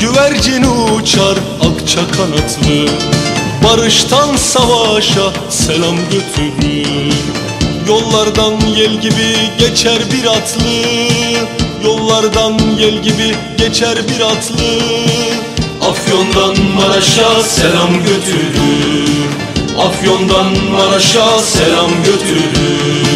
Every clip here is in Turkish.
güvercin uçar akça kanatlı. Barıştan savaşa selam götürür. Yollardan yel gibi geçer bir atlı. Yollardan yel gibi geçer bir atlı. Afyon'dan Maraş'a selam götürür. Afyon'dan Maraş'a selam götürür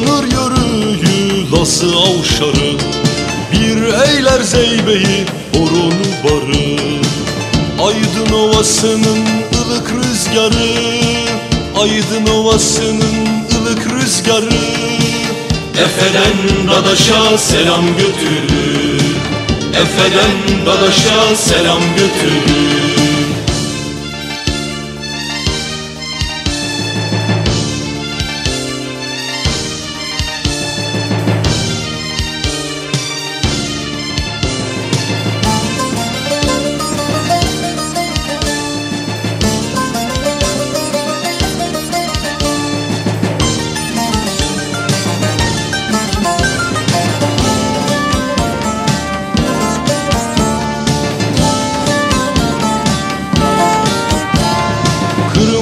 Uyanır yörüyü lası avşarı. Bir eyler zeybeyi horonu barı. Aydın ovasının ılık rüzgarı. Aydın ovasının ılık rüzgarı. Efeden Dadaş'a selam götürür. Efeden Dadaş'a selam götürür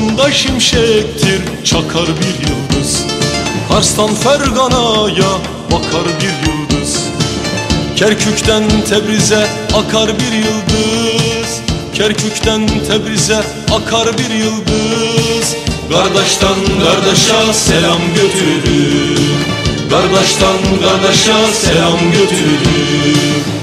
Kırım'da şimşektir çakar bir yıldız. Kars'tan Fergana'ya bakar bir yıldız. Kerkük'ten Tebriz'e akar bir yıldız. Kerkük'ten Tebriz'e akar bir yıldız. Kardeşten kardeşa selam götürür. Kardeşten kardeşa selam götürür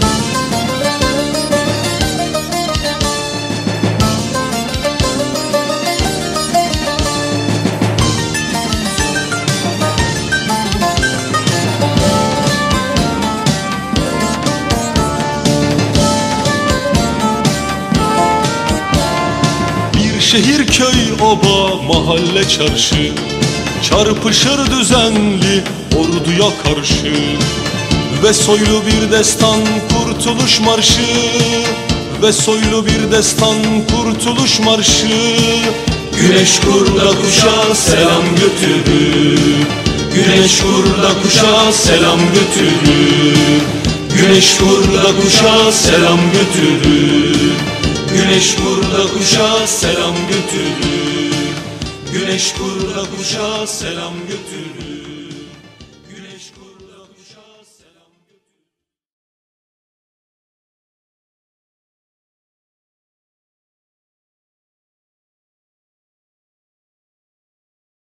şehir köy oba mahalle çarşı. Çarpışır düzenli orduya karşı. Ve soylu bir destan kurtuluş marşı. Ve soylu bir destan kurtuluş marşı. Güneş kurda kuşa selam götürür. Güneş kurda kuşa selam götürür. Güneş kurda kuşa selam götürür Güneş kurda kuşa selam götürür. Güneş kurda kuşa selam götürür